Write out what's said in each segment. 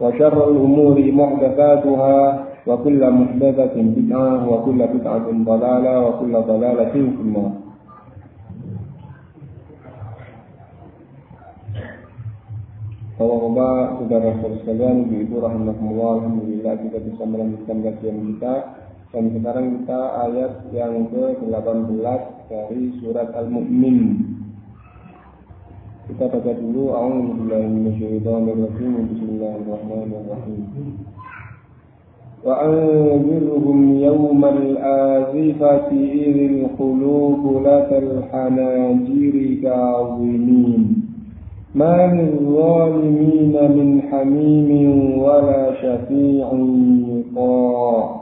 وشر الأمور محدثاتها وكل محدثة بدعة وكل بدعة ضلالة وكل ضلالة في النار Bapak-bapak, saudara-saudara sekalian, ibu-ibu rahimahumullah, alhamdulillah kita bisa melanjutkan kajian kita dan sekarang kita ayat yang ke-18 dari surat Al-Mu'min. kita baca dulu A'udzu minasyaitonir rajim Bismillahirrahmanirrahim Wa anzirhum yawmal azifati idhil qulubu la hanajiri kazimin ما للظالمين من حميم ولا شفيع يطاع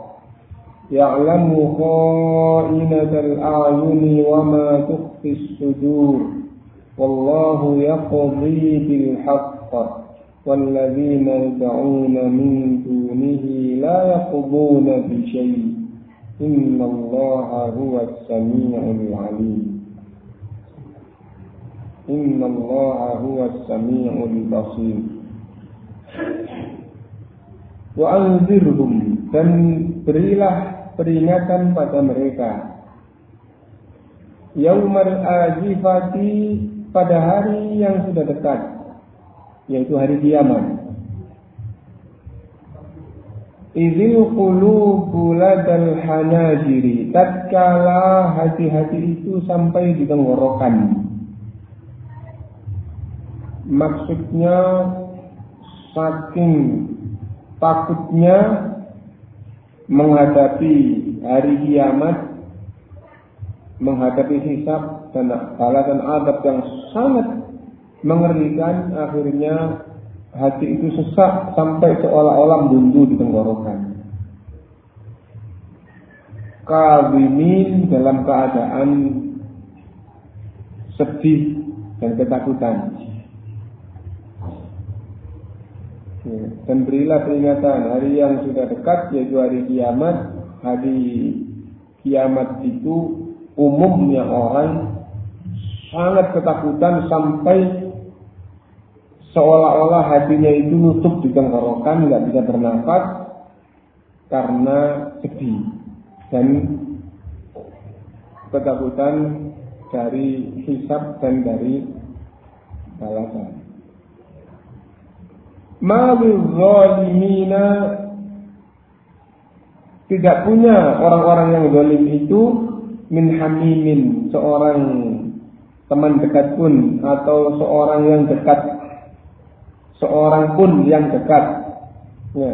يعلم خائنة الأعين وما تخفي الصدور والله يقضي بالحق والذين يدعون من دونه لا يقضون بشيء إن الله هو السميع العليم إن الله هو السميع البصير وأنذرهم dan berilah peringatan pada mereka Yaumal azifati pada hari yang sudah dekat yaitu hari kiamat. Izil qulubu ladal hanajiri tatkala hati-hati itu sampai di tenggorokan. Maksudnya saking takutnya menghadapi hari kiamat, menghadapi hisab dan balasan adab yang sangat mengerikan, akhirnya hati itu sesak sampai seolah-olah buntu di tenggorokan. Kawimin dalam keadaan sedih dan ketakutan. Dan berilah peringatan hari yang sudah dekat yaitu hari kiamat. Hari kiamat itu umumnya orang sangat ketakutan sampai seolah-olah hatinya itu nutup di tenggorokan, nggak bisa bernafas karena sedih dan ketakutan dari hisab dan dari balasan. Ma'lul zalimina tidak punya orang-orang yang zalim itu min hamimin seorang teman dekat pun atau seorang yang dekat seorang pun yang dekat. Ya.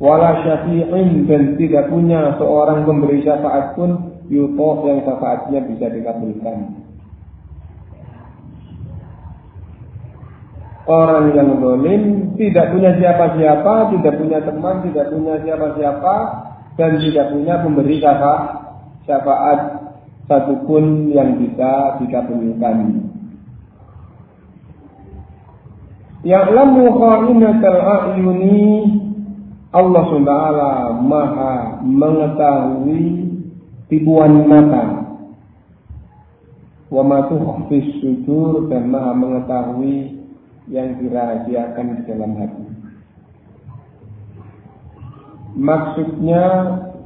Wala syafi'in dan tidak punya seorang pemberi syafaat pun yutoh yang syafaatnya bisa dikabulkan. Orang yang zalim tidak punya siapa-siapa, tidak punya teman, tidak punya siapa-siapa, dan tidak punya pemberi syafaat, syafaat satupun yang bisa dikabulkan. Ya'lamu kha'inatal a'yuni Allah SWT maha mengetahui tibuan mata wa ma sudur dan maha mengetahui yang dirahasiakan di dalam hati. Maksudnya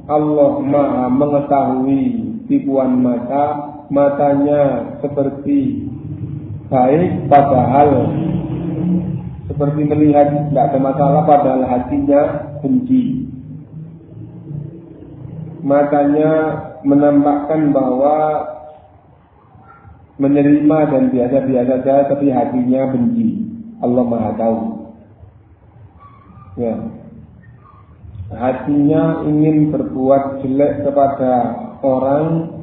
Allah maha mengetahui tipuan mata, matanya seperti baik padahal seperti melihat tidak ada masalah padahal hatinya benci. Matanya menampakkan bahwa menerima dan biasa-biasa saja tapi hatinya benci. Allah Maha tahu. Ya. Hatinya ingin berbuat jelek kepada orang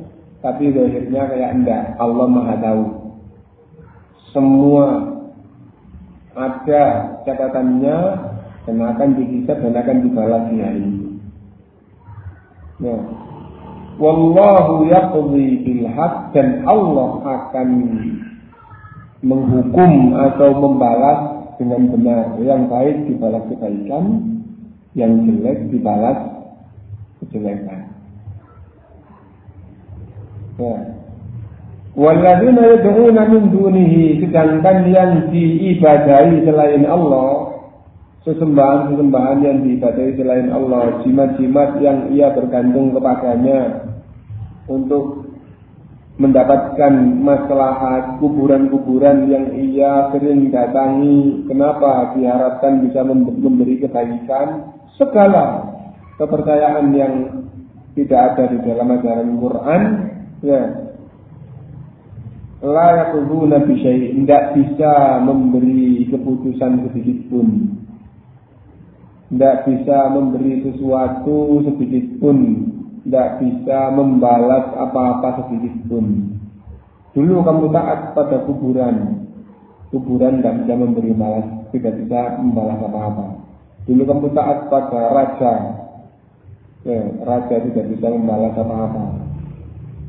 tapi akhirnya kayak enggak. Allah Maha tahu. Semua ada catatannya dan akan dihisab dan akan dibalas di hari. Ya. Wallahu yaqdi bil dan Allah akan menghukum atau membalas dengan benar. Yang baik dibalas kebaikan, yang jelek dibalas kejelekan. Ya. Walladzina yad'una min dunihi sedangkan yang diibadahi selain Allah sesembahan-sesembahan yang diibadahi selain Allah, jimat-jimat yang ia bergantung kepadanya untuk mendapatkan maslahat kuburan-kuburan yang ia sering datangi. Kenapa diharapkan bisa memberi kebaikan? Segala kepercayaan yang tidak ada di dalam ajaran Quran, ya, layak nabi syai' tidak bisa memberi keputusan sedikit pun tidak bisa memberi sesuatu sedikit pun tidak bisa membalas apa-apa sedikit pun. Dulu kamu taat pada kuburan, kuburan tidak bisa memberi balas, tidak bisa membalas apa-apa. Dulu kamu taat pada raja, ya, raja tidak bisa membalas apa-apa.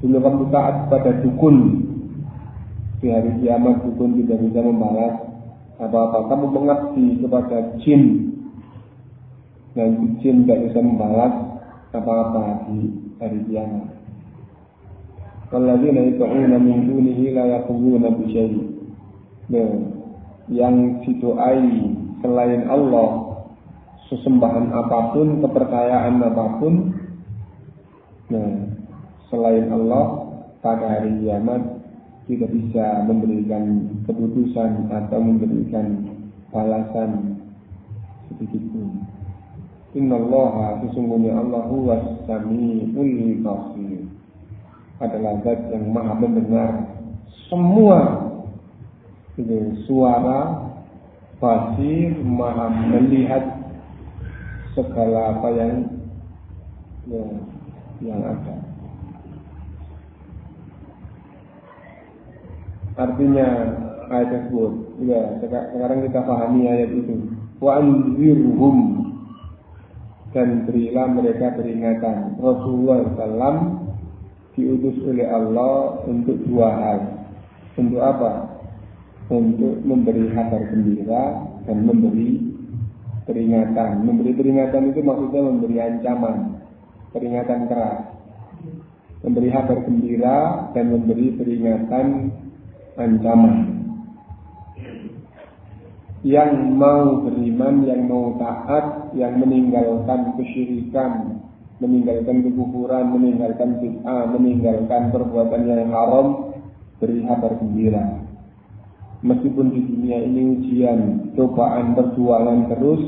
Dulu kamu taat pada dukun, di hari kiamat dukun tidak bisa membalas apa-apa. Kamu mengabdi kepada jin, dan jin tidak bisa membalas apa-apa di hari kiamat. Walladzina yad'una min dunihi la yaquluna bi syai'. yang didoai selain Allah sesembahan apa pun, kepercayaan apa pun, nah, selain Allah pada hari kiamat tidak bisa memberikan keputusan atau memberikan balasan sedikit pun. Inna Allah sesungguhnya Allah huwa sami'ul basir. Adalah zat yang maha mendengar semua. Itu suara basir maha melihat segala apa yang yang, yang ada artinya ayat tersebut ya sekarang kita pahami ayat itu wa anzirhum dan berilah mereka peringatan. Rasulullah SAW diutus oleh Allah untuk dua hal. Untuk apa? Untuk memberi kabar gembira dan memberi peringatan. Memberi peringatan itu maksudnya memberi ancaman, peringatan keras. Memberi kabar gembira dan memberi peringatan ancaman yang mau beriman, yang mau taat, yang meninggalkan kesyirikan, meninggalkan kekufuran, meninggalkan bid'ah, meninggalkan perbuatan yang haram, beri kabar gembira. Meskipun di dunia ini ujian, cobaan, perjuangan terus,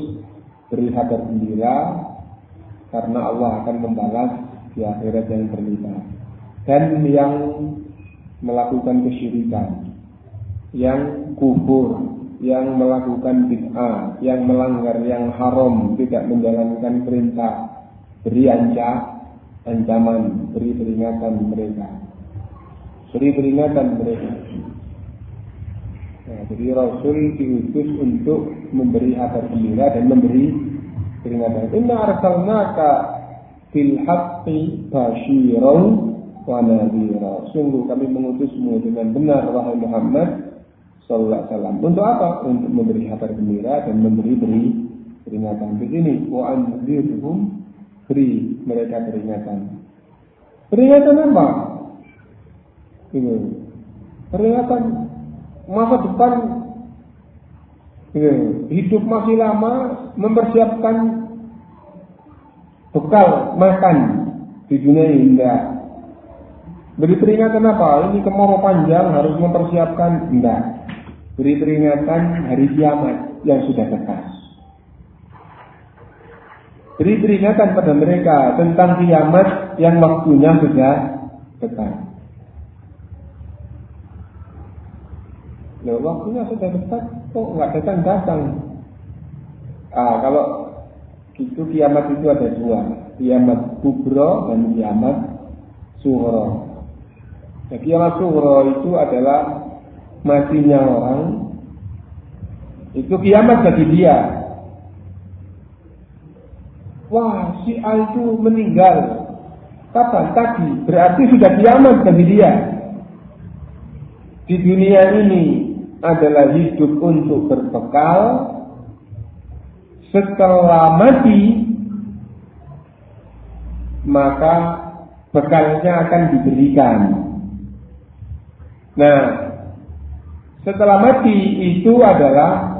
beri kabar gembira, karena Allah akan membalas di akhirat yang berlipat. Dan yang melakukan kesyirikan, yang kufur, yang melakukan bid'ah, yang melanggar yang haram, tidak menjalankan perintah, beri anca, ancaman, beri peringatan mereka. Beri peringatan mereka. Nah, jadi Rasul diutus untuk memberi kabar gembira dan memberi peringatan. Inna arsalnaka fil haqqi basyiran wa. Sungguh kami mengutusmu dengan benar wahai Muhammad Sallallahu Alaihi Wasallam. Untuk apa? Untuk memberi kabar gembira dan memberi beri peringatan. Di sini wa anzirhum beri mereka peringatan. Peringatan apa? Ini peringatan masa depan ini, hidup masih lama mempersiapkan bekal makan di dunia enggak. Beri peringatan apa? Ini kemarau panjang harus mempersiapkan enggak. Beri peringatan hari kiamat yang sudah dekat. Beri peringatan pada mereka tentang kiamat yang waktunya sudah dekat. Loh, waktunya sudah dekat, kok nggak datang datang? Ah, kalau itu kiamat itu ada dua, kiamat kubro dan kiamat suhro. Nah, kiamat suhro itu adalah matinya orang itu kiamat bagi dia. Wah, si A itu meninggal. Kapan? Tadi. Berarti sudah kiamat bagi dia. Di dunia ini adalah hidup untuk berbekal. Setelah mati, maka bekalnya akan diberikan. Nah, setelah mati itu adalah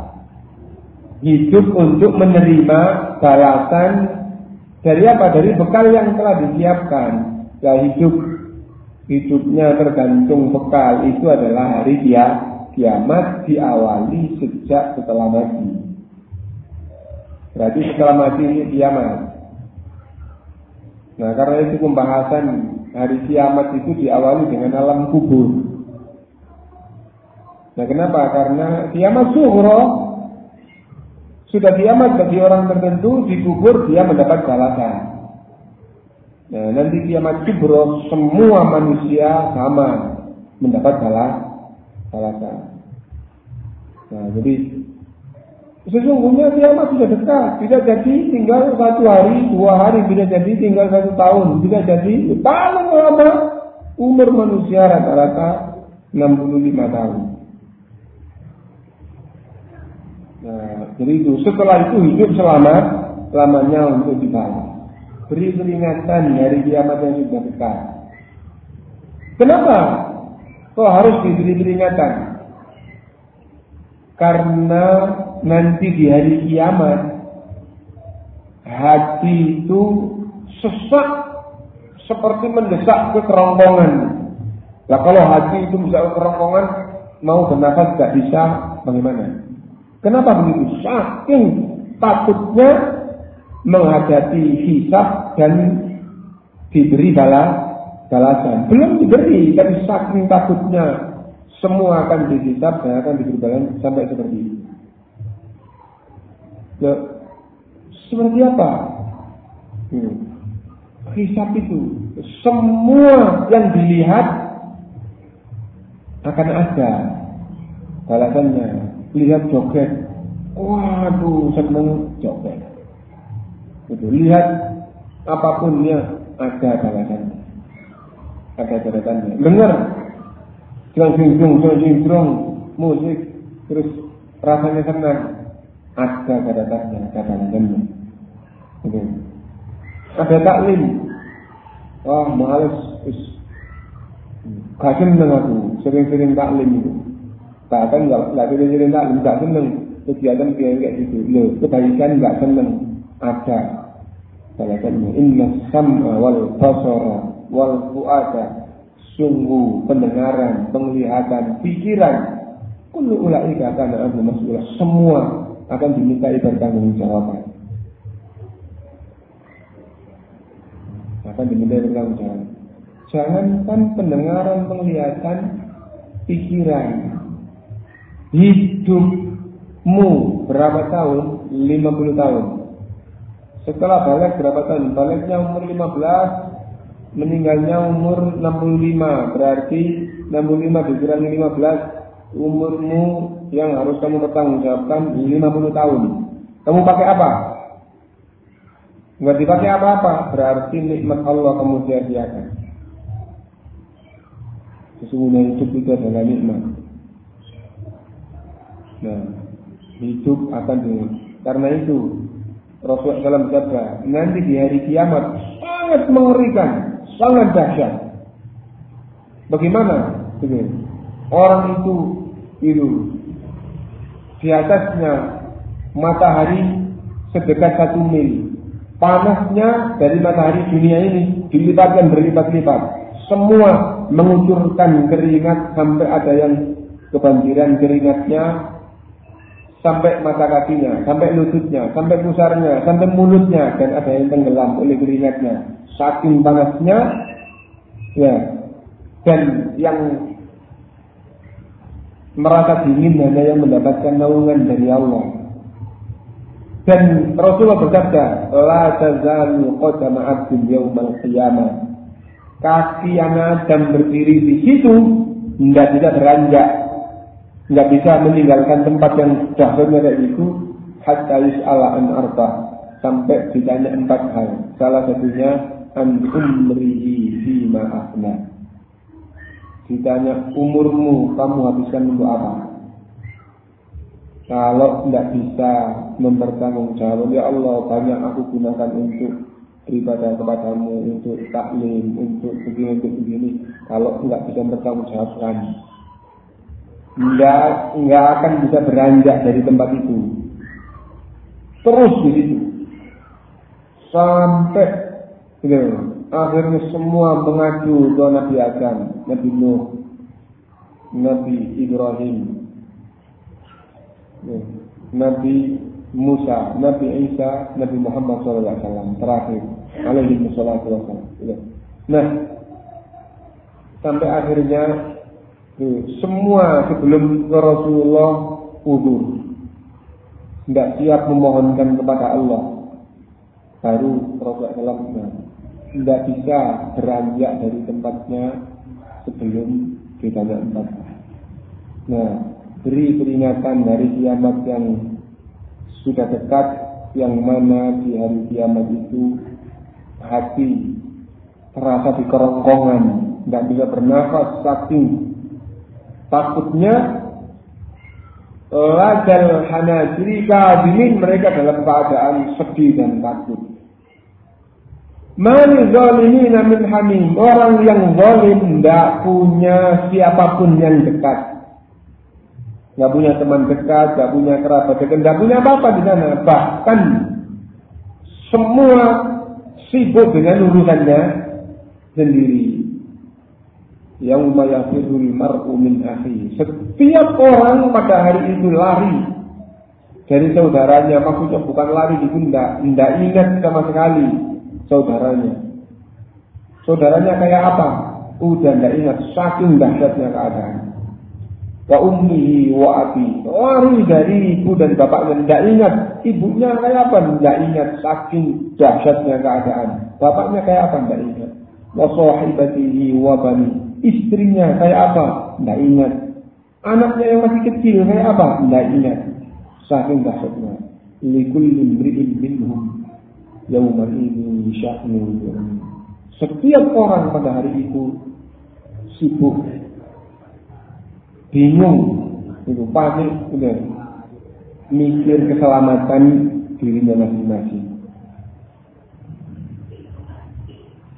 hidup untuk menerima balasan dari apa? Dari bekal yang telah disiapkan. Ya hidup hidupnya tergantung bekal itu adalah hari dia kiamat diawali sejak setelah mati. Berarti setelah mati ini kiamat. Nah karena itu pembahasan hari kiamat itu diawali dengan alam kubur. Nah kenapa? Karena kiamat suhro sudah kiamat bagi orang tertentu dikubur dia mendapat balasan. Nah nanti kiamat kubro semua manusia sama mendapat balas balasan. Nah jadi sesungguhnya kiamat sudah dekat. Tidak jadi tinggal satu hari, dua hari, tidak jadi tinggal satu tahun, tidak jadi paling lama umur manusia rata-rata 65 tahun. Nah, jadi itu setelah itu hidup selamat lamanya untuk dibalas. Beri peringatan dari kiamat yang sudah dekat. Kenapa? Kok harus diberi peringatan? Karena nanti di hari kiamat hati itu sesak seperti mendesak ke kerongkongan. Lah kalau hati itu bisa ke kerongkongan mau bernafas tidak bisa, bagaimana? Kenapa begitu? Saking takutnya menghadapi hisab dan diberi balas balasan. Belum diberi, tapi saking takutnya semua akan dihisab dan akan diberi balasan sampai seperti itu. Loh, seperti apa? Hmm. Hisab itu semua yang dilihat akan ada balasannya lihat joget, waduh seneng joget. Itu lihat apa pun ya ada balasan, ada catatannya. Dengar, jong jong jong jong musik. Terus rasanya senang, ada catatannya, ada balasannya. Itu. Ada taklim, wah males, gak seneng aku. Sering-sering taklim itu bahkan nggak nggak tak nggak seneng. Kegiatan kayak gitu. Loh kebaikan nggak seneng. Ada. Balasannya inna sam'a wal basara wal fuada. Sungguh pendengaran penglihatan pikiran. Kullu ulaika kana anhu mas'ulah semua akan dimintai bertanggung jawaban. Akan dimintai bertanggung jawab jangankan pendengaran penglihatan pikiran hidupmu berapa tahun? 50 tahun. Setelah balik berapa tahun? Baliknya umur 15, meninggalnya umur 65. Berarti 65 dikurangi 15, umurmu yang harus kamu pertanggungjawabkan 50 tahun. Kamu pakai apa? Enggak dipakai apa-apa, berarti nikmat Allah kamu sia-siakan. Sesungguhnya hidup itu adalah nikmat. Nah, hidup akan dengan karena itu Rasulullah SAW bersabda, nanti di hari kiamat sangat mengerikan, sangat dahsyat. Bagaimana? Orang itu itu di atasnya matahari sedekat satu mil. Panasnya dari matahari dunia ini dilipatkan berlipat-lipat. Semua mengucurkan keringat sampai ada yang kebanjiran keringatnya sampai mata kakinya, sampai lututnya, sampai pusarnya, sampai mulutnya dan ada yang tenggelam oleh keringatnya. Saking panasnya, ya, dan yang merasa dingin hanya yang mendapatkan naungan dari Allah. Dan Rasulullah bersabda, "La tazalu qadama 'abdin yaumal qiyamah." Kaki yang Adam berdiri di situ tidak bisa beranjak, tidak bisa meninggalkan tempat yang dahsyatnya kayak itu hatta yus'ala an arba sampai ditanya empat hal. Salah satunya an umrihi fima afna ditanya umurmu kamu habiskan untuk apa? Kalau tidak bisa mempertanggungjawab, ya Allah banyak aku gunakan untuk beribadah kepadamu, untuk taklim, untuk begini, untuk begini. Kalau nggak bisa mempertanggungjawabkan, nggak nggak akan bisa beranjak dari tempat itu. Terus di situ sampai gitu. Akhirnya semua mengadu ke Nabi Adam, Nabi Nuh, Nabi Ibrahim, ya, Nabi Musa, Nabi Isa, Nabi Muhammad SAW terakhir alaihi wassalam. Ya. Nah, sampai akhirnya ya, semua sebelum ke Rasulullah udur. Tidak siap memohonkan kepada Allah. Baru Rasulullah SAW tidak bisa beranjak dari tempatnya sebelum ditanya empat. Nah, beri peringatan dari kiamat yang sudah dekat, yang mana di hari kiamat itu hati terasa di kerongkongan, tidak bisa bernafas saking takutnya lajal hanajri kadimin mereka dalam keadaan sedih dan takut. Man zalimina min hamim. Orang yang zalim tidak punya siapa pun yang dekat. Tidak punya teman dekat, tidak punya kerabat dekat, tidak punya apa-apa di sana. Bahkan semua sibuk dengan urusannya sendiri. Yang yafirul mar'u min akhi. Setiap orang pada hari itu lari dari saudaranya. Maksudnya bukan lari di bunda, tidak ingat sama sekali saudaranya. Saudaranya kayak apa? Udah tidak ingat saking dahsyatnya keadaan. Wa ummihi wa abi. Lari dari ibu dan bapaknya tidak ingat. Ibunya kayak apa? Tidak ingat saking dahsyatnya keadaan. Bapaknya kayak apa? Tidak ingat. Wa sahibatihi wa bani. Istrinya kayak apa? Tidak ingat. Anaknya yang masih kecil kayak apa? Tidak ingat. Saking dahsyatnya. Likulli imri'in minhum yawma ini sya'nu Setiap orang pada hari itu sibuk, bingung, itu panik, udah mikir keselamatan dirinya masing-masing.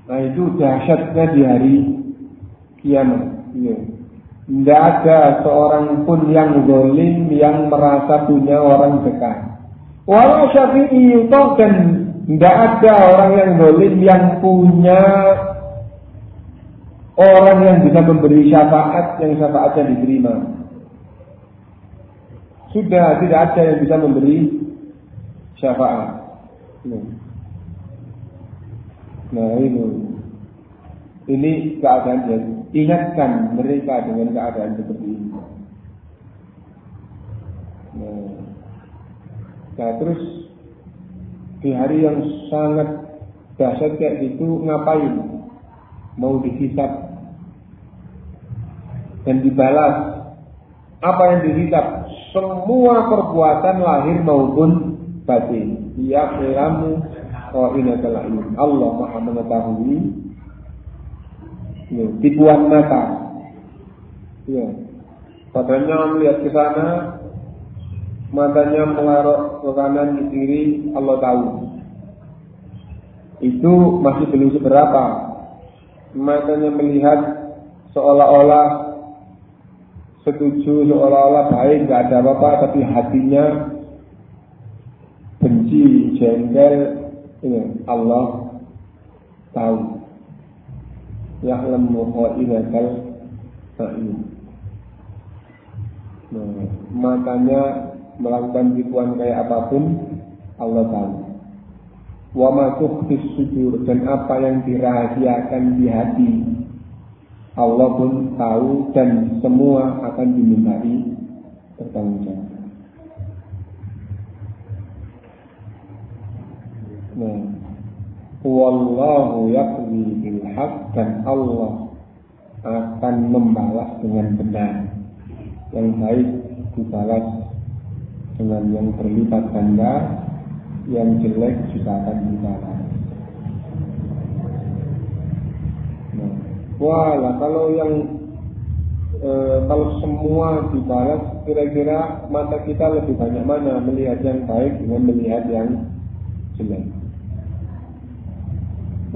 Nah itu dahsyatnya di hari kiamat. Ya. Tidak ada seorang pun yang zalim yang merasa punya orang dekat. Walau syafi'i dan tidak ada orang yang dolim yang punya orang yang bisa memberi syafaat yang syafaatnya diterima. Sudah tidak ada yang bisa memberi syafaat. Nah ini ini keadaan yang ingatkan mereka dengan keadaan seperti ini. Nah, nah terus di hari yang sangat dahsyat kayak gitu ngapain? Mau dihisap dan dibalas. Apa yang dihisap? Semua perbuatan lahir maupun batin. Ya ilamu ini Allah Maha mengetahui ya, tipuan mata. Ya. Padanya melihat ke sana matanya mengarok ke kanan ke kiri, Allah tahu. Itu masih belum seberapa. Matanya melihat seolah-olah setuju, seolah-olah baik, nggak ada apa-apa, tapi hatinya benci, jengkel, ini Allah tahu. Ya'lamu kha'inatal ta'in. Nah, matanya melakukan tipuan kayak apa pun Allah tahu. Wa ma sudur dan apa yang dirahasiakan di hati Allah pun tahu dan semua akan dimintai pertanggungjawab. Nah, wallahu yaqdi bil dan Allah akan membalas dengan benar. Yang baik dibalas dengan yang berlipat ganda, yang jelek juga akan dibalas. Nah, wala kalau yang e, kalau semua dibalas, kira-kira mata kita lebih banyak mana melihat yang baik dengan melihat yang jelek.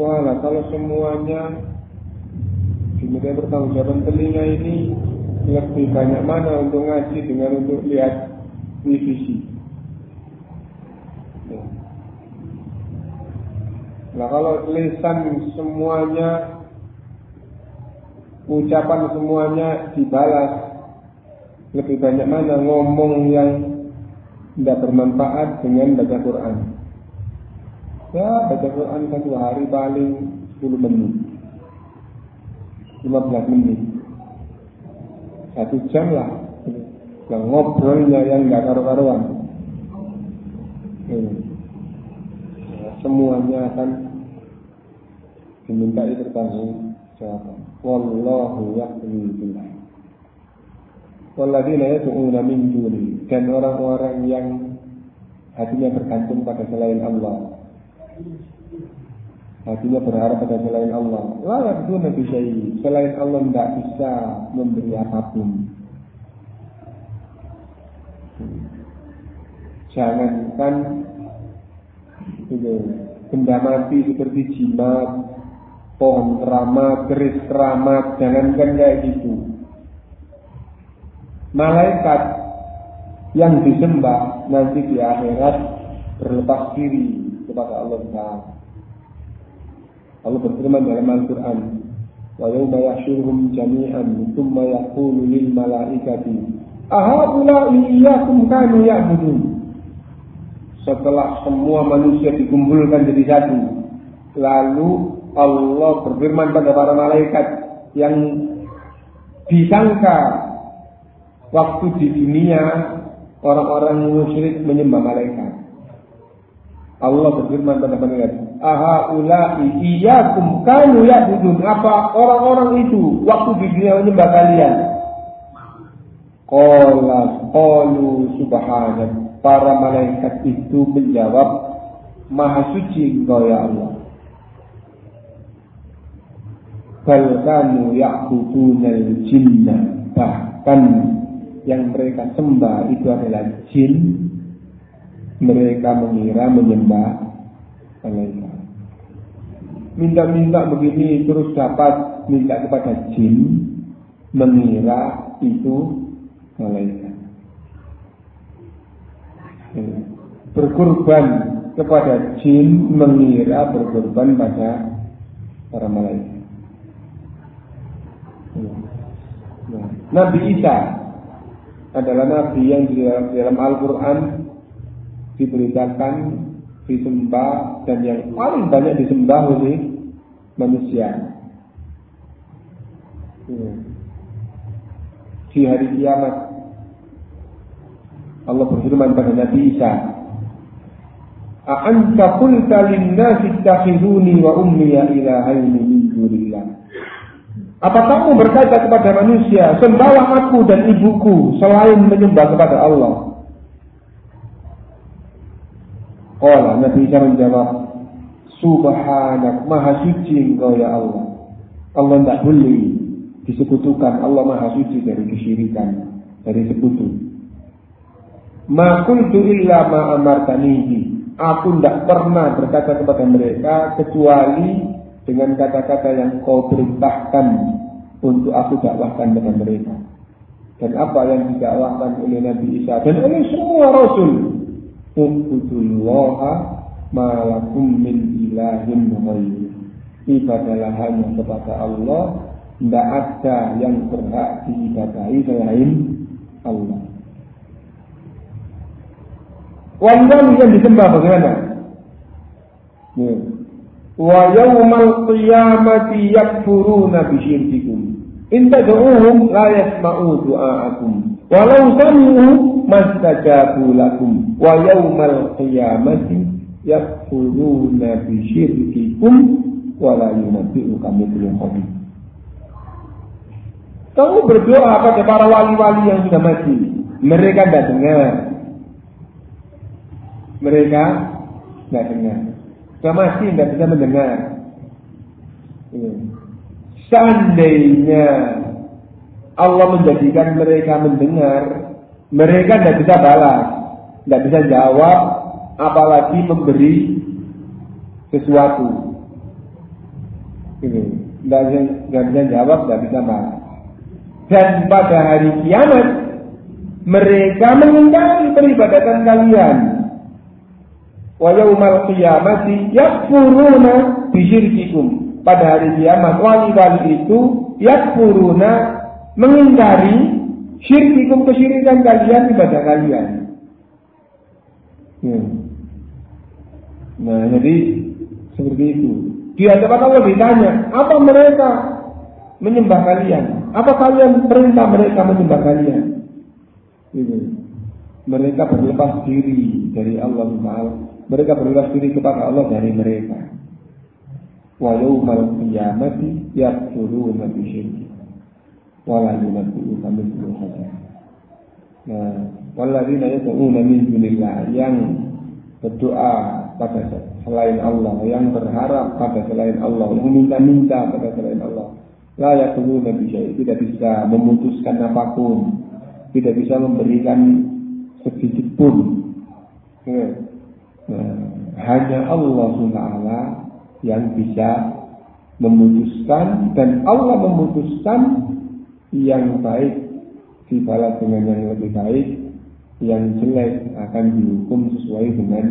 Wala kalau semuanya diminta pertanggungjawaban telinga ini lebih banyak mana untuk ngaji dengan untuk lihat divisi. Nah kalau lisan semuanya ucapan semuanya dibalas lebih banyak mana ngomong yang tidak bermanfaat dengan baca Quran. Ya baca Quran satu hari paling 10 menit 15 menit Satu jam lah yang ngobrolnya yang nggak karu-karuan. Hmm. semuanya akan dimintai bertanggung jawab. Wallahu yaqdi billah. Walladzina yad'una min duni dan orang-orang yang hatinya bergantung pada selain Allah. Hatinya berharap pada selain Allah. La yaqduna bi Selain Allah tidak bisa memberi apa pun. Jangankan itu benda mati seperti jimat, pohon keramat, keris keramat, jangankan kayak gitu. Malaikat yang disembah nanti di akhirat berlepas diri kepada Allah Taala. Allah berfirman dalam Al-Quran, yahsyuruhum jami'an, thumma yaqulu lil malaikati, Ahaula iyyakum kanu ya'budun. Setelah semua manusia dikumpulkan jadi satu, lalu Allah berfirman pada para malaikat yang disangka waktu di dunia orang-orang musyrik menyembah malaikat. Allah berfirman pada malaikat, "Ahaula iyyakum kanu ya'budun." Apa orang-orang itu waktu di dunia menyembah kalian? Qala qalu subhanak. Para malaikat itu menjawab, Maha suci engkau ya Allah. Bal kanu ya'budunal jinna. Bahkan yang mereka sembah itu adalah jin. Mereka mengira menyembah malaikat. Minta-minta begini terus dapat minta kepada jin. Mengira itu malaikat. Berkorban kepada jin mengira berkorban pada para malaikat. Nabi Isa adalah nabi yang di dalam, Al-Quran diberitakan, disembah dan yang paling banyak disembah oleh manusia di hari kiamat. Allah berfirman pada Nabi Isa, "A'anta qulta lin-nasi ittakhiduni wa ummi ilahaini min dunillah." Apa kamu berkata kepada manusia, sembahlah aku dan ibuku selain menyembah kepada Allah? Allah Nabi Isa menjawab, Subhanak, maha suci engkau ya Allah. Allah tidak boleh disekutukan Allah Maha Suci dari kesyirikan, dari sekutu. Ma kuntu illa ma amartanihi. Aku tidak pernah berkata kepada mereka kecuali dengan kata-kata yang kau perintahkan untuk aku dakwahkan kepada mereka. Dan apa yang didakwahkan oleh Nabi Isa dan oleh semua Rasul. Ubudullaha malakum min ilahin ghairu. Ibadalah hanya kepada Allah. Tidak ada yang berhak diibadahi selain Allah. Wanita yang disembah bagaimana? Wa yawmal qiyamati yakfuruna bisyirkikum. In tad'uhum la yasma'u du'aakum. Walau sami'u mastajabu lakum. Wa yawmal qiyamati yakfuruna bisyirkikum wa la yunabbi'uka mithlu khabir. Kamu berdoa pada para wali-wali yang sudah mati. Mereka tidak dengar mereka nggak dengar. Sudah mati nggak bisa mendengar. Iya. Seandainya Allah menjadikan mereka mendengar, mereka tidak bisa balas, tidak bisa jawab, apalagi memberi sesuatu. Ini, tidak bisa jawab, tidak bisa balas. Dan pada hari kiamat, mereka mengingkari peribadatan kalian wa yaumal qiyamati yakfuruna bisyirkikum. Pada hari kiamat wali-wali itu yakfuruna mengingkari syirkikum kesyirikan kalian kepada kalian. Hmm. Nah, jadi seperti itu. Di hadapan Allah ditanya, apa mereka menyembah kalian? Apa kalian perintah mereka menyembah kalian? Gitu. Mereka berlepas diri dari Allah Taala mereka berlepas diri kepada Allah dari mereka. Wa yawmal qiyamati yakfuruna bi la yunabbi'uka mithlu khabir. Nah, yang berdoa pada selain Allah, yang berharap pada selain Allah, yang meminta-minta pada selain Allah. La yaquluna bi tidak bisa memutuskan apa pun, tidak bisa memberikan sedikit pun. Ya hanya Allah SWT yang bisa memutuskan dan Allah memutuskan yang baik dibalas dengan yang lebih baik yang jelek akan dihukum sesuai dengan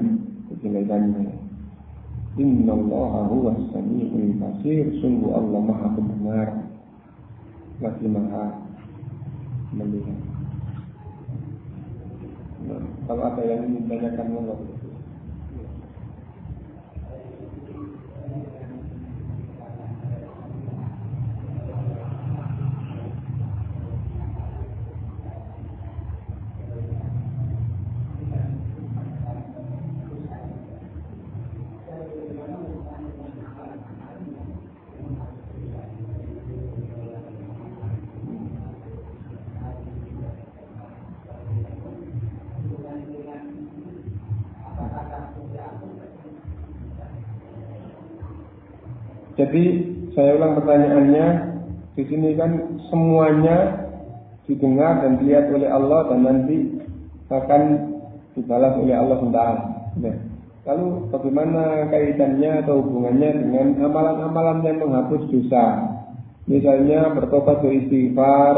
kejelekannya. Inna Allah huwa sami'ul basir Sungguh Allah maha mendengar Lagi maha melihat. Nah, Kalau ada yang ingin tanyakan monggo Jadi saya ulang pertanyaannya, di sini kan semuanya didengar dan dilihat oleh Allah dan nanti akan dibalas oleh Allah Subhanahu nah, Lalu bagaimana kaitannya atau hubungannya dengan amalan-amalan yang menghapus dosa? Misalnya bertobat beristighfar,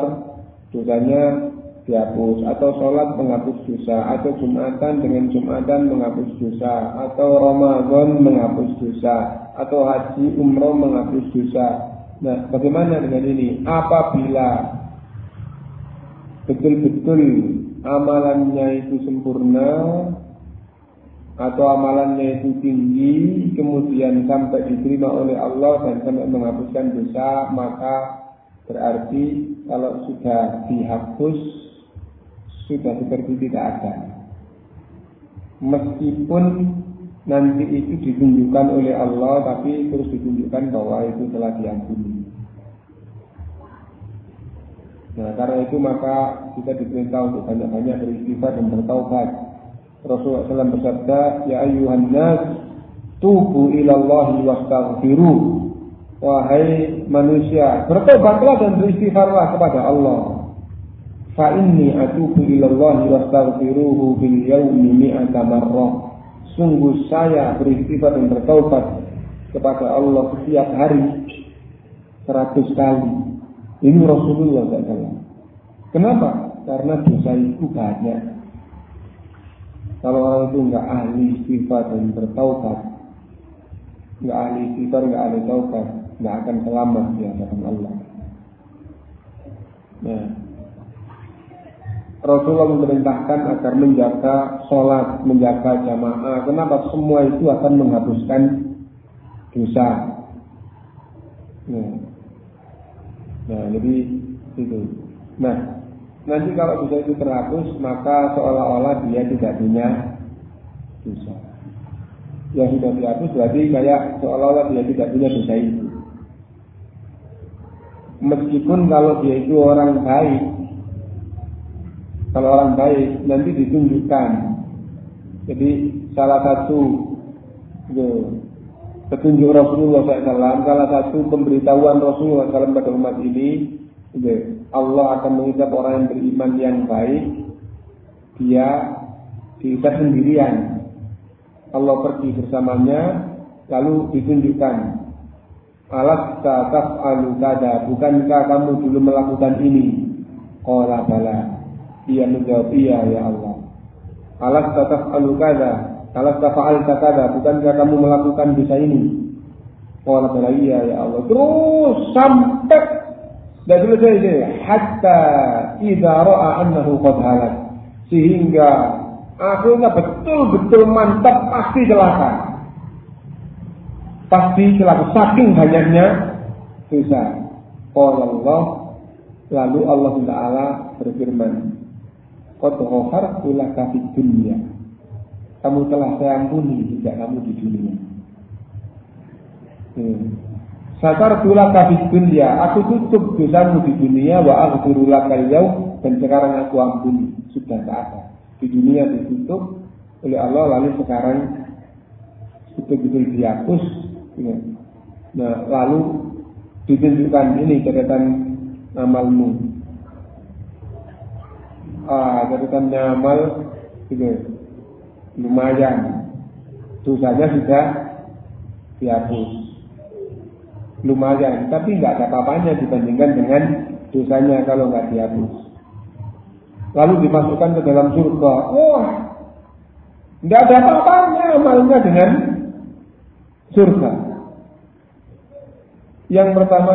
dosanya dihapus atau sholat menghapus dosa atau jumatan dengan jumatan menghapus dosa atau Ramadan menghapus dosa atau haji umroh menghapus dosa. Nah, bagaimana dengan ini? Apabila betul-betul amalannya itu sempurna atau amalannya itu tinggi, kemudian sampai diterima oleh Allah dan sampai menghapuskan dosa, maka berarti kalau sudah dihapus sudah seperti tidak ada. Meskipun nanti itu ditunjukkan oleh Allah tapi terus ditunjukkan bahwa itu telah diampuni. Nah karena itu maka kita diperintah untuk banyak-banyak beristighfar dan bertaubat. Rasulullah SAW bersabda, Ya ayuhan nas, tubu ilallahi wastaghfiru. Wahai manusia, bertobatlah dan beristighfarlah kepada Allah. fa inni atubu ila Allah wastaghfiruhu bil yaumi mi'ata marrah sungguh saya beristighfar dan bertaubat kepada Allah setiap hari seratus kali. Ini Rasulullah SAW kenapa? karena dosa itu banyak. Kalau orang itu nggak ahli istighfar dan bertaubat nggak ahli istighfar nggak ahli taubat nggak akan selamat di hadapan Allah. Nah Rasulullah memerintahkan agar menjaga sholat, menjaga jamaah. Kenapa? Semua itu akan menghapuskan dosa. Nah, nah jadi itu. Nah, nanti kalau dosa itu terhapus, maka seolah-olah dia tidak punya dosa. Yang sudah dihapus berarti kayak seolah-olah dia tidak punya dosa itu. Meskipun kalau dia itu orang baik, kalau orang baik nanti ditunjukkan. Jadi salah satu itu, petunjuk Rasulullah SAW, salah satu pemberitahuan Rasulullah SAW pada umat ini, itu, Allah akan mengikat orang yang beriman yang baik, dia diikat sendirian. Allah pergi bersamanya, lalu ditunjukkan Alas taf'alu kada, bukankah kamu dulu melakukan ini? Qala bala. Ia menjawab, iya ya Allah. Alas tataf'alu kada, alas tafa'al kada, bukankah kamu melakukan dosa ini? Qala bala iya ya Allah. Terus sampai dan selesai ini hatta idza ra'a annahu qad halak. Sehingga akhirnya betul-betul mantap pasti celaka. Pasti celaka saking banyaknya dosa. Qala Allah lalu Allah Taala berfirman Qad ghafartu laka fid dunya. Kamu telah saya ampuni sejak kamu di dunia. Hmm. Satar tulah kafid dunia, aku tutup dosamu di dunia wa aghfiru yaum dan sekarang aku ampuni sudah tak ada. Di dunia ditutup oleh Allah lalu sekarang betul-betul dihapus. Ya. Nah lalu ditunjukkan ini catatan amalmu ah, catatannya amal gitu. Lumayan. Dosanya sudah dihapus. Lumayan tapi nggak ada apa-apanya dibandingkan dengan dosanya kalau nggak dihapus. Lalu dimasukkan ke dalam surga. Wah nggak ada apa-apanya amalnya dengan surga. Yang pertama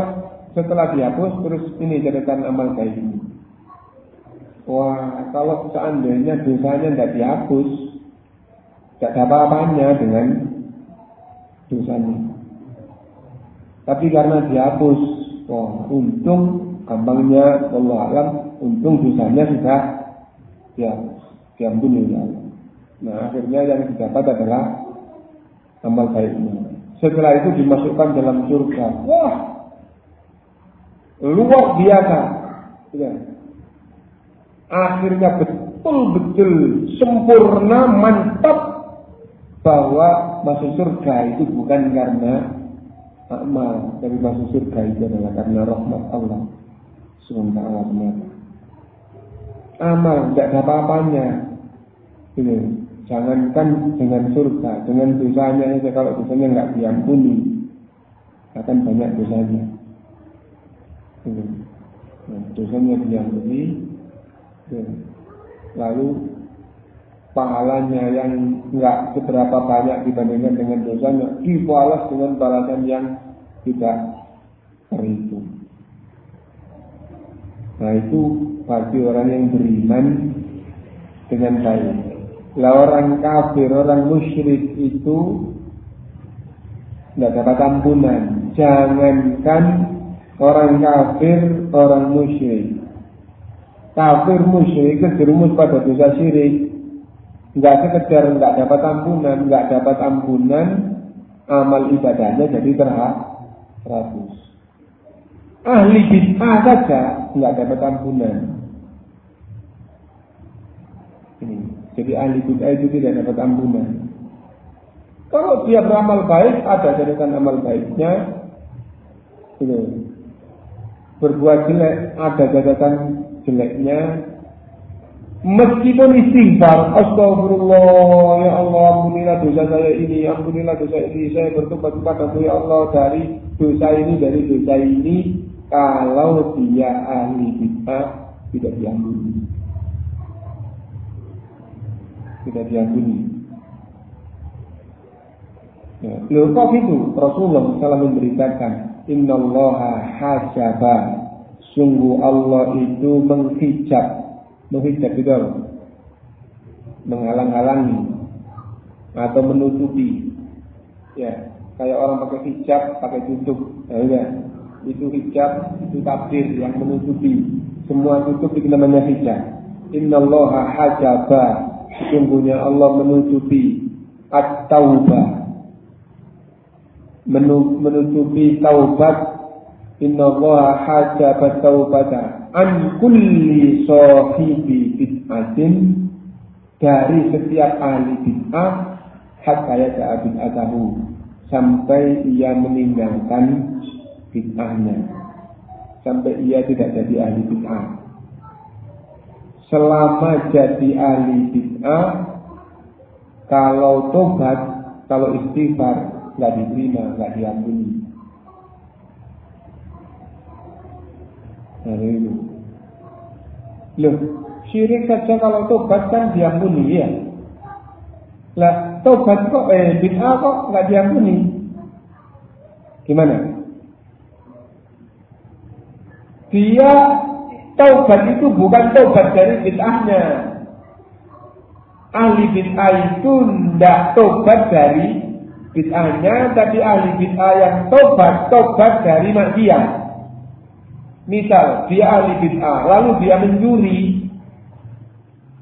setelah dihapus terus ini catatan amal kayak ini Wah, kalau seandainya dosanya tidak dihapus, tidak ada apa-apanya dengan dosanya. Tapi karena dihapus, wah untung gampangnya Allah alam, untung dosanya sudah ya diampuni ya. Nah akhirnya yang didapat adalah amal baiknya. Setelah itu dimasukkan dalam surga. Wah, luar biasa. Ya akhirnya betul-betul sempurna, mantap bahwa masuk surga itu bukan karena amal, tapi masuk surga itu adalah karena rahmat Allah wa Amal tidak ada apa-apanya. Ini jangankan dengan surga, dengan dosanya saja kalau dosanya nggak diampuni akan banyak dosanya. Ini. Nah, dosanya diampuni, Lalu pahalanya yang nggak seberapa banyak dibandingkan dengan dosanya dibalas dengan balasan yang tidak terhitung. Nah itu bagi orang yang beriman dengan baik. Lah orang kafir, orang musyrik itu tidak dapat ampunan. Jangankan orang kafir, orang musyrik kafir musyrik terjerumus pada dosa syirik. Nggak sekedar nggak dapat ampunan nggak dapat ampunan amal ibadahnya jadi terhapus. Ahli bid'ah saja nggak dapat ampunan. Ini jadi ahli bid'ah itu tidak dapat ampunan. Kalau dia beramal baik ada catatan amal baiknya. Itu berbuat jelek ada catatan jeleknya. Meskipun istighfar astagfirullah ya Allah ampunilah dosa saya ini ampunilah dosa ini saya bertobat kepadamu ya Allah dari dosa ini dari dosa ini. Kalau dia ahli bid'ah tidak diampuni. Tidak diampuni. Ya. Loh kok itu Rasulullah SAW memberitakan Inna Allah hajaba Sungguh Allah itu menghijab. Menghijab itu apa? Menghalang-halangi. Atau menutupi. Ya Kayak orang pakai hijab, pakai tutup. Ya, ya. Itu hijab, itu takdir yang menutupi. Semua tutup itu namanya hijab. Inna Allah hajaba. Sungguhnya Allah menutupi At-taubah. Menutupi taubat Inna Allah hajabat taubata an kulli sahibi bid'atin. Dari setiap ahli bid'ah hatta yada'a bid'atahu sampai ia meninggalkan bid'ahnya. Sampai ia tidak jadi ahli bid'ah. Selama jadi ahli bid'ah kalau tobat kalau istighfar nggak diterima nggak diampuni Dari itu. Loh, syirik saja kalau tobat kan diampuni ya. Lah, tobat kok eh bid'ah kok nggak diampuni? Gimana? Dia taubat itu bukan taubat dari bid'ahnya. Ahli bid'ah itu tidak tobat dari bid'ahnya, tapi ahli bid'ah yang tobat, tobat dari maksiat. Misal dia ahli bid'ah, lalu dia mencuri.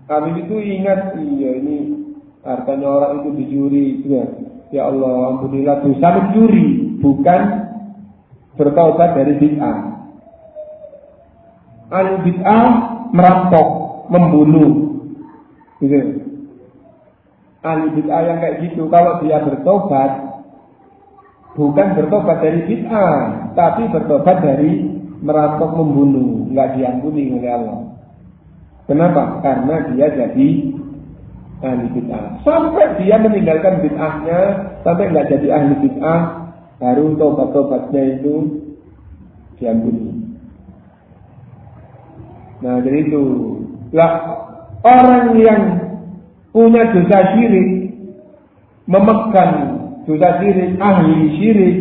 Kami itu ingat, iya ini hartanya orang itu dicuri. Ya, ya Allah, ampunilah dosa mencuri, bukan bertaubat dari bid'ah. Ahli bid'ah merampok, membunuh. Gitu. Ahli bid'ah yang kayak gitu, kalau dia bertobat, bukan bertobat dari bid'ah, tapi bertobat dari merampok membunuh, nggak diampuni oleh Allah. Kenapa? Karena dia jadi ahli bid'ah. Sampai dia meninggalkan bid'ahnya, sampai nggak jadi ahli bid'ah, baru tobat-tobatnya itu diampuni. Nah, jadi itu. Lah, orang yang punya dosa syirik, memegang dosa syirik, ahli syirik,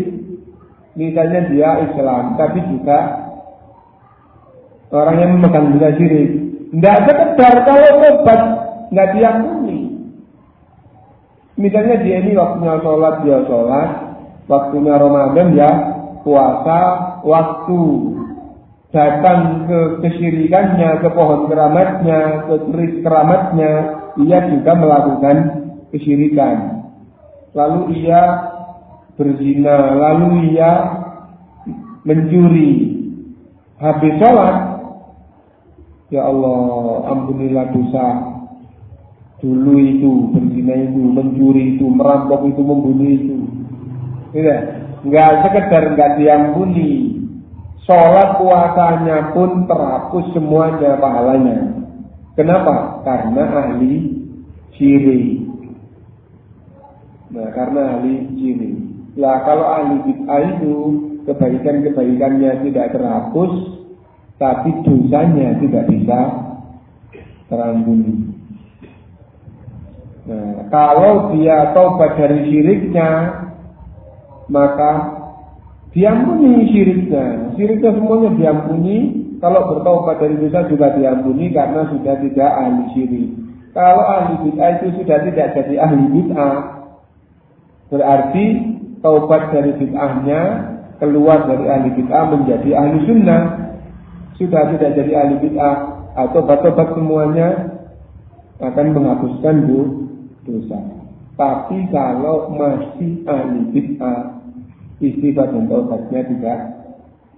misalnya dia Islam, tapi juga Orang yang memegang benda syirik. Tidak sekedar kalau tobat nggak diampuni. Misalnya dia ini waktunya sholat dia sholat, waktunya Ramadan ya puasa, waktu datang ke kesyirikannya, ke pohon keramatnya, ke keris keramatnya, ia juga melakukan kesyirikan. Lalu ia berzina, lalu ia mencuri. Habis sholat, Ya Allah, ampunilah dosa dulu itu, berzina itu, mencuri itu, merampok itu, membunuh itu. Tidak, nggak sekedar nggak diampuni, sholat puasanya pun terhapus semuanya pahalanya. Kenapa? Karena ahli ciri. Nah, karena ahli ciri. Lah kalau ahli bid'ah itu kebaikan-kebaikannya tidak terhapus, tapi dosanya tidak bisa terampuni. Nah, kalau dia taubat dari syiriknya, maka diampuni syiriknya. Syiriknya semuanya diampuni. Kalau bertaubat dari dosa juga diampuni karena sudah tidak ahli syirik. Kalau ahli bid'ah itu sudah tidak jadi ahli bid'ah, berarti taubat dari bid'ahnya keluar dari ahli bid'ah menjadi ahli sunnah sudah tidak jadi ahli bid'ah atau tobat semuanya akan menghapuskan dosa. Tapi kalau masih ahli bid'ah, istighfar dan taubatnya tidak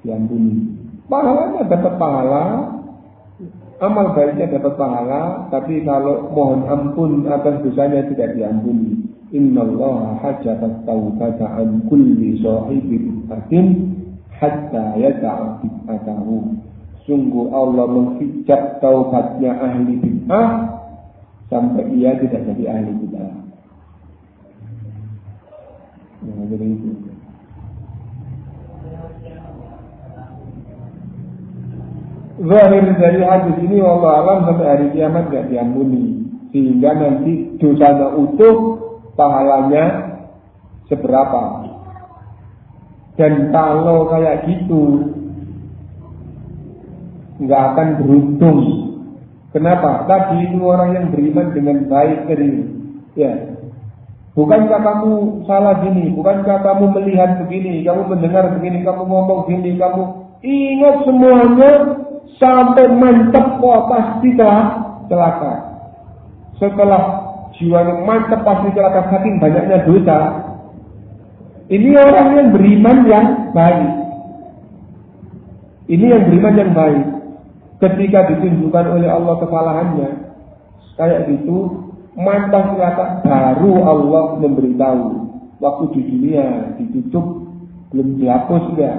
diampuni. Pahalanya dapat pahala, amal baiknya dapat pahala, tapi kalau mohon ampun atas dosanya tidak diampuni. Inna Allah hajabat taubata an kulli sahibi bid'atin hatta yata'a bid'atahu. Sungguh Allah menghijab taubatnya ahli bid'ah sampai ia tidak jadi ahli bid'ah. Nah, jadi. Zahir dari hadis ini Allah alam sampai hari kiamat gak diampuni sehingga nanti dosanya utuh pahalanya seberapa dan kalau kayak gitu nggak akan beruntung. Kenapa? Tadi itu orang yang beriman dengan baik dari ya. Bukankah kamu salah gini? Bukankah kamu melihat begini? Kamu mendengar begini? Kamu ngomong gini? Kamu ingat semuanya sampai mantap kok pasti celaka. Setelah jiwanya mantap pasti celaka saking banyaknya dosa. Ini orang yang beriman yang baik. Ini yang beriman yang baik ketika ditunjukkan oleh Allah kesalahannya kayak gitu mantan kelihatan baru Allah memberitahu. Waktu di dunia ditutup belum dihapus ya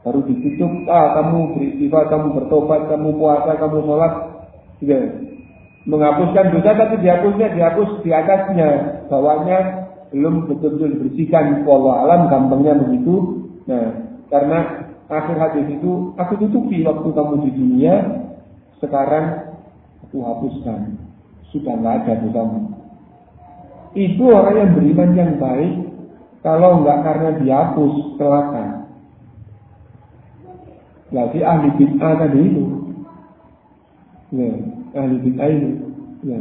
baru ditutup ah kamu beristighfar kamu bertobat kamu puasa kamu sholat. Ya. menghapuskan dosa tapi dihapusnya dihapus di atasnya. Bawahnya belum betul-betul dibersihkan. Allah alam gampangnya begitu. Nah karena akhir hadis itu aku tutupi waktu kamu di dunia sekarang aku hapuskan. Sudah nggak ada dosamu itu orang yang beriman yang baik kalau nggak karena dihapus celaka lagi ahli bid'ah tadi itu. Ya, ahli bid'ah ini. Ya.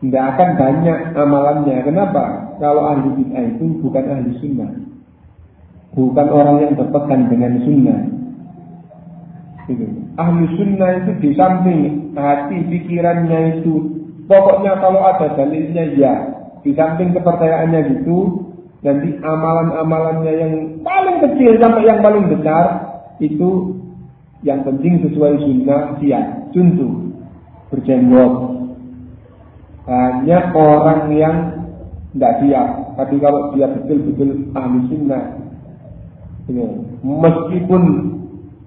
tidak akan banyak amalannya. Kenapa? Kalau ahli bid'ah itu bukan ahli sunnah bukan orang yang berpegang dengan sunnah. Itu. Ahli sunnah itu di samping hati pikirannya itu. Pokoknya kalau ada dalilnya ya. Di samping kepercayaannya gitu nanti amalan-amalannya yang paling kecil sampai yang paling besar itu yang penting sesuai sunnah siap. Contoh berjenggot. Banyak orang yang tidak siap. Tapi kalau dia betul-betul ahli sunnah Ya. Meskipun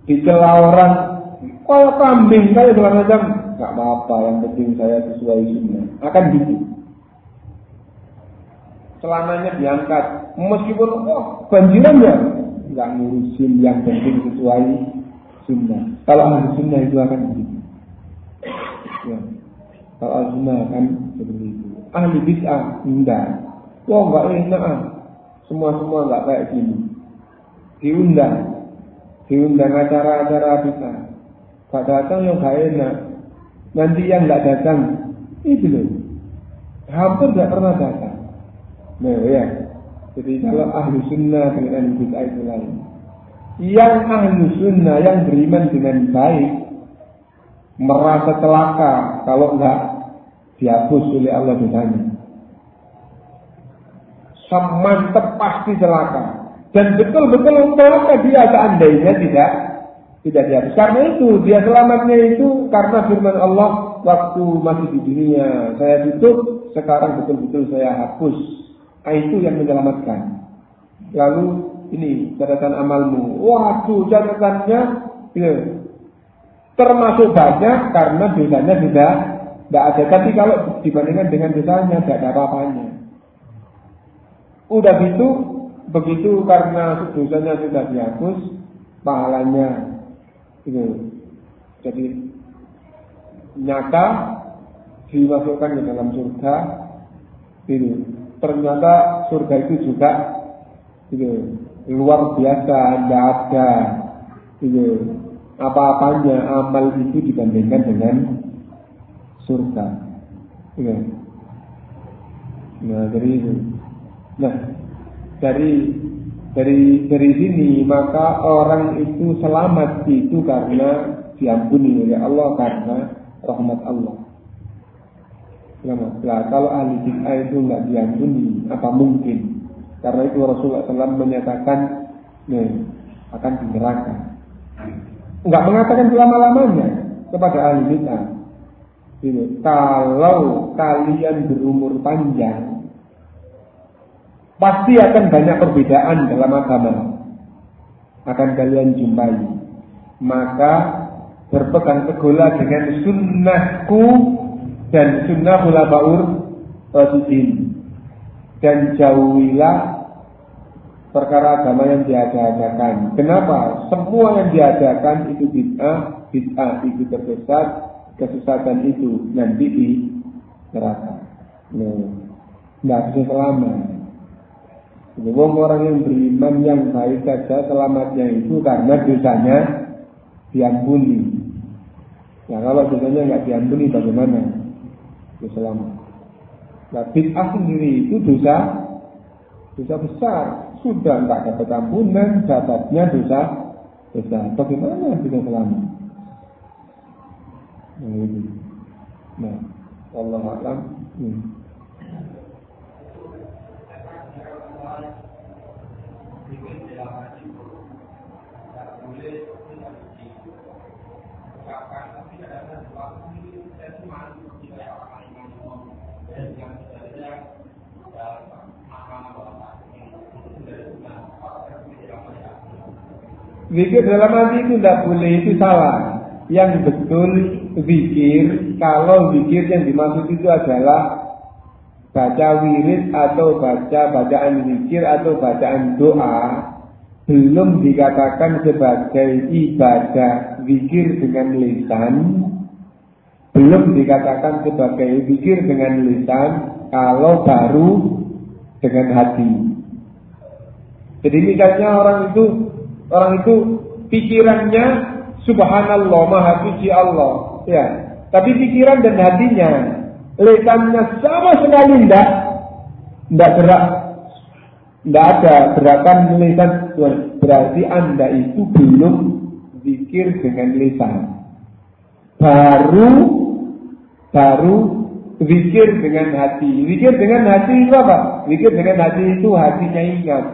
dicela orang, kalau kambing kayak segala macam, nggak apa-apa. Yang penting saya sesuai sunnah. Akan gitu. Celananya diangkat, meskipun oh banjiran ya, nggak ngurusin yang penting sesuai sunnah. Kalau ahli sunnah itu akan begitu. Ya. Kalau ahli sunnah akan seperti itu. Ahli bid'ah enggak. Wah nggak enak ah. Semua semua nggak kayak gini diundang diundang acara-acara kita. Gak datang yang gak enak. Nanti yang gak datang itu loh. Hampir gak pernah datang. Nah ya. Jadi kalau ahli sunnah dengan bid'ah itu lain. Yang ahli sunnah yang beriman dengan baik merasa celaka kalau enggak dihapus oleh Allah dosanya semantep pasti celaka dan betul-betul maka dia seandainya tidak tidak dihapus. Karena itu dia selamatnya itu karena firman Allah waktu masih di dunia saya tutup, sekarang betul-betul saya hapus. Nah, itu yang menyelamatkan. Lalu ini catatan amalmu. Waduh catatannya ya, termasuk banyak karena dosanya tidak tidak ada. Tapi kalau dibandingkan dengan dosanya tidak ada apa-apanya. Udah gitu begitu karena dosanya sudah dihapus, pahalanya itu jadi nyata dimasukkan ke dalam surga. Itu ternyata surga itu juga itu luar biasa tidak ada itu apa-apanya amal itu dibandingkan dengan surga. Itu nah dari itu nah dari dari dari sini maka orang itu selamat itu karena diampuni oleh Allah karena rahmat Allah. Nah, kalau ahli bid'ah itu nggak diampuni, apa mungkin? Karena itu Rasulullah SAW menyatakan, nih, akan di neraka. Nggak mengatakan selama-lamanya kepada ahli bid'ah. Kalau kalian berumur panjang, Pasti akan banyak perbedaan dalam agama. Akan kalian jumpai. Maka berpegang teguhlah dengan sunnahku dan sunnah baur rasulin dan jauhilah perkara agama yang diadakan. Kenapa? Semua yang diadakan itu bid'ah, bid'ah itu tersesat, kesesatan itu nanti di neraka. Nah, tidak bisa selamat. Wong orang yang beriman yang baik saja selamatnya itu karena dosanya diampuni. Nah kalau dosanya nggak diampuni bagaimana? Ya selamat. Nah bid'ah sendiri itu dosa dosa besar. Sudah nggak dapat ampunan, dapatnya dosa besar. Bagaimana bisa selamat? Nah, ini. Nah, Allah alam. Hmm. Zikir dalam hati itu tidak boleh, itu salah. Yang betul zikir, kalau zikir yang dimaksud itu adalah baca wirid atau baca bacaan zikir atau bacaan doa, belum dikatakan sebagai ibadah zikir dengan lisan, belum dikatakan sebagai zikir dengan lisan, kalau baru dengan hati. Jadi misalnya orang itu Orang itu pikirannya subhanallah maha suci Allah. Ya. Tapi pikiran dan hatinya, lesannya sama sekali tidak tidak gerak. Tidak ada gerakan lisan. Berarti Anda itu belum zikir dengan lisan. Baru baru zikir dengan hati. Zikir dengan hati itu apa? Zikir dengan hati itu hatinya ingat.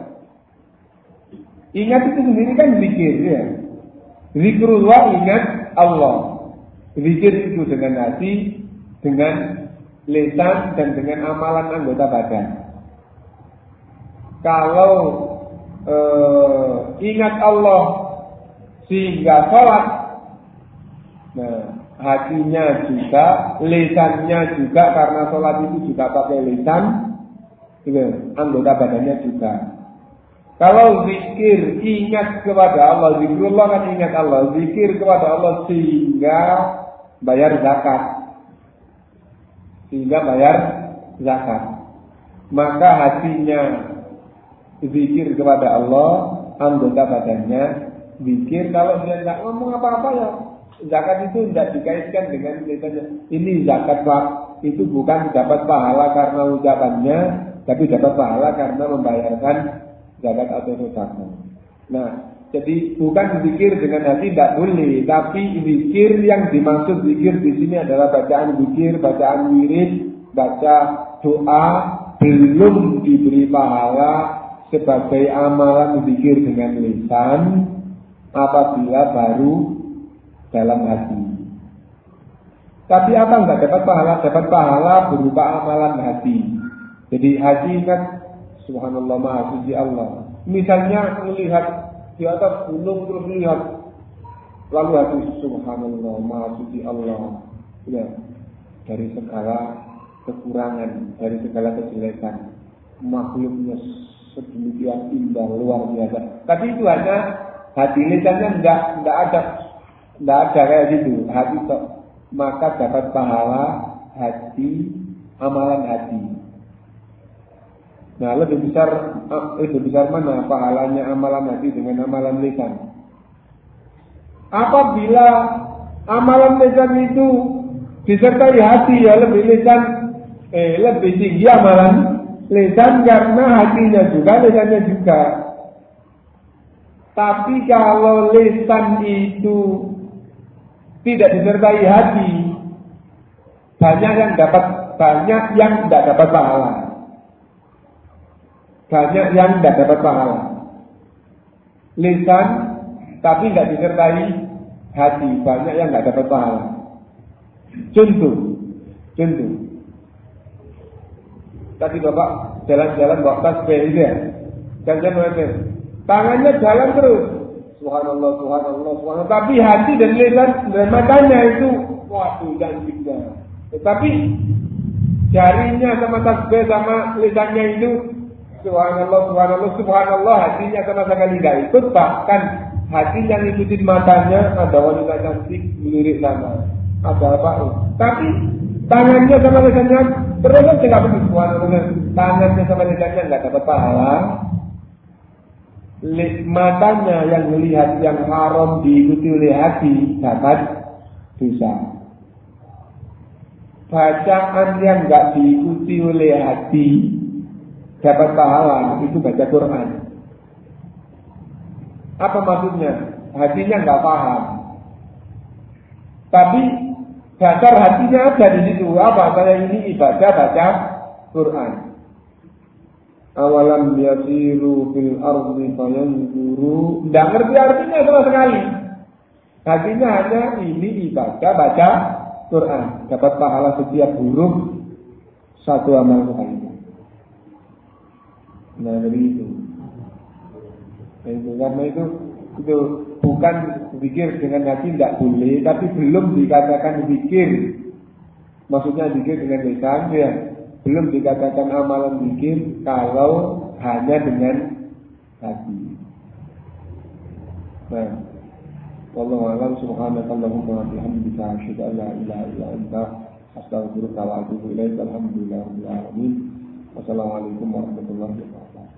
Ingat itu sendiri kan zikir ya. Zikrullah ingat Allah. Zikir itu dengan hati, dengan lisan dan dengan amalan anggota badan. Kalau eh, ingat Allah sehingga sholat, nah hatinya juga, lisannya juga karena sholat itu juga pakai lisan, gitu, anggota badannya juga. Kalau zikir ingat kepada Allah, zikrullah kan ingat Allah, zikir kepada Allah sehingga bayar zakat. Sehingga bayar zakat. Maka hatinya zikir kepada Allah, anggota badannya zikir. Kalau dia tidak ngomong apa-apa ya, zakat itu tidak dikaitkan dengan misalnya ini zakat pak itu bukan dapat pahala karena ucapannya, tapi dapat pahala karena membayarkan zakat atau sedekah. Nah, jadi bukan zikir dengan hati tidak boleh, tapi zikir yang dimaksud zikir di sini adalah bacaan zikir, bacaan wirid, baca doa belum diberi pahala sebagai amalan zikir dengan lisan apabila baru dalam hati. Tapi apa enggak dapat pahala? Dapat pahala berupa amalan hati. Jadi hati ingat Subhanallah maha suci Allah. Misalnya melihat di atas gunung terus melihat lalu hati Subhanallah maha suci Allah. Ya, dari segala kekurangan, dari segala kejelekan, makhluknya sedemikian indah luar biasa. Tapi itu hanya hati lisannya enggak enggak ada enggak ada kayak gitu. Hati maka dapat pahala hati amalan hati. Nah, lebih besar eh, lebih besar mana pahalanya amalan hati dengan amalan lisan? Apabila amalan lisan itu disertai hati ya lebih lisan eh lebih tinggi amalan lisan karena hatinya juga lisannya juga. Tapi kalau lisan itu tidak disertai hati, banyak yang dapat banyak yang tidak dapat pahala. Banyak yang tidak dapat pahala. Lisan tapi tidak disertai hati. Banyak yang tidak dapat pahala. Contoh, contoh. Tadi bapak jalan-jalan bawa tas itu ya. Dan saya Tangannya jalan terus Subhanallah, Subhanallah, Subhanallah. Tapi hati dan lisan dan matanya itu, waduh cantiknya. Tetapi jarinya sama tasbih sama lisannya itu Subhanallah, Subhanallah, Subhanallah. Hatinya sama sekali gak ikut. Bahkan hati yang ikutin matanya ada wanita cantik melirik sana ada apa? Tapi tangannya sama lisannya terus tidak begitu Subhanallah tangannya sama lisannya nggak dapat pahala. Matanya yang melihat yang haram diikuti oleh hati dapat dosa. Bacaan yang nggak diikuti oleh hati dapat pahala itu baca Quran. Apa maksudnya? Hatinya nggak paham. Tapi dasar hatinya ada di situ. Apa? Saya ini ibadah baca Quran. Awalam yasiru fil ardi fayanzuru. Tidak ngerti artinya sama sekali. Hatinya hanya ini ibadah baca Quran dapat pahala setiap huruf satu amal sekali naridu. Itu karena itu itu bukan berpikir dengan hati tidak boleh, tapi belum dikatakan berpikir, Maksudnya berpikir dengan lisan ya, belum dikatakan amalan berpikir, kalau hanya dengan hati. Nah, Allah alam subhanakallahumma wa bihamdika asyhadu an la ilaha illa Wassalamualaikum warahmatullahi wabarakatuh.